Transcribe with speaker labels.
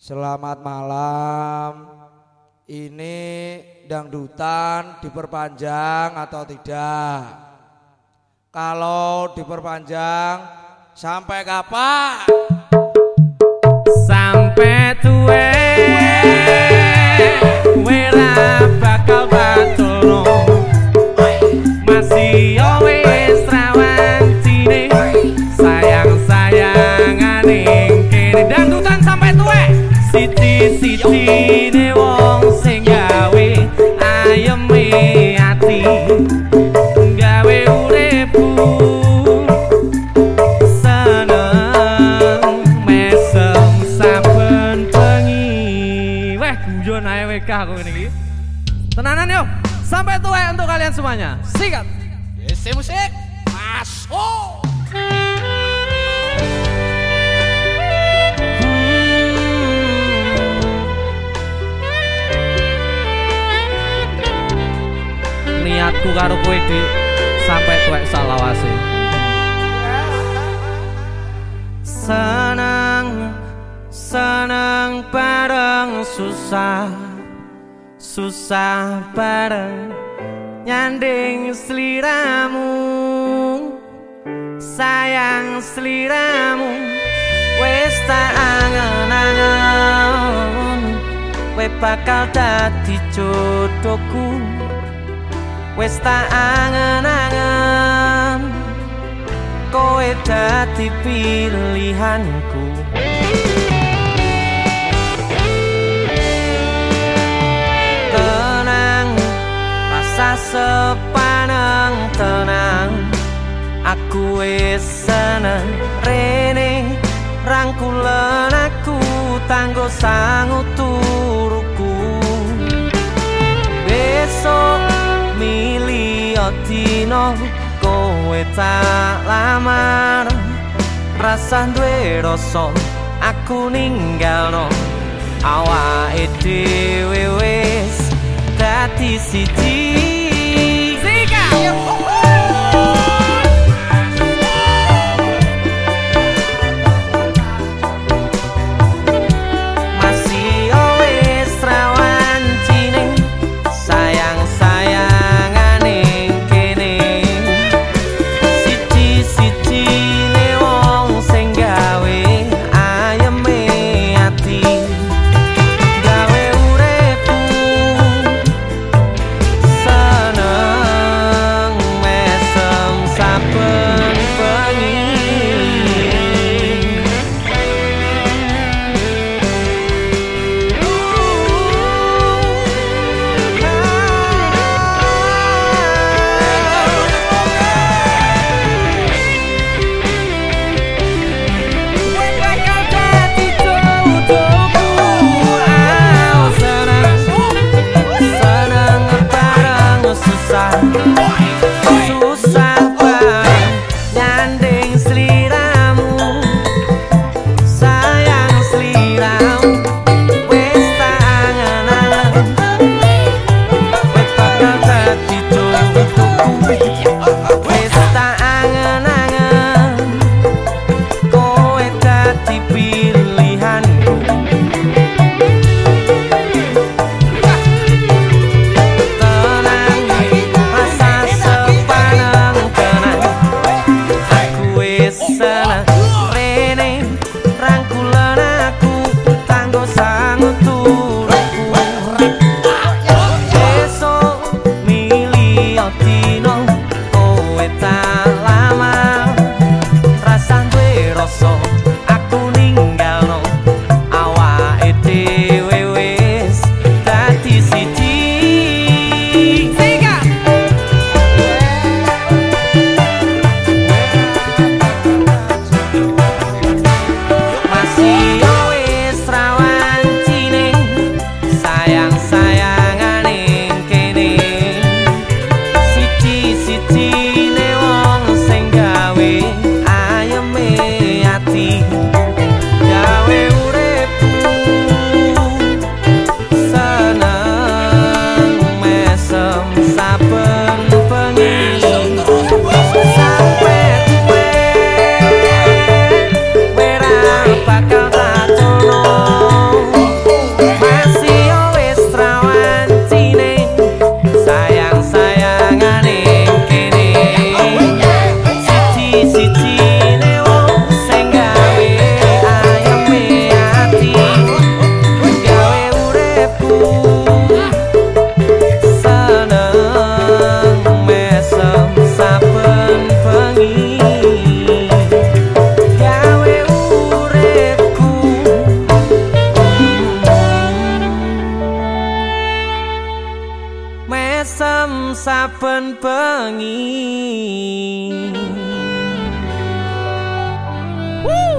Speaker 1: Selamat malam. Ini dangdutan diperpanjang atau tidak? Kalau diperpanjang sampai kapan?
Speaker 2: Sampai tuwe Siti-siti ne wong sing gawe ayeme ati. Gawe uripku guyon ae kah kok ngene iki? Tenanan yo sampai tua untuk kalian semuanya. Sikat.
Speaker 3: Isi musik. Masuk.
Speaker 2: Niatku karo kowe dik. Sampai tuwek salawase senang senang bareng susah susah bareng nyanding seliramu. Sayang seliramu wis tak angen-angen we bakal dadi jodohku wis tak angen-angen kowe dadi pilihanku. Tenang rasa sepaneng tenang. Aku wis seneng rene rangkulan aku tanggo sangu dino kowe lamar. Rasa duwe rasa aku ninggalno. Awake dhewe wis dadi siji sana sí. Saben bengi Woo!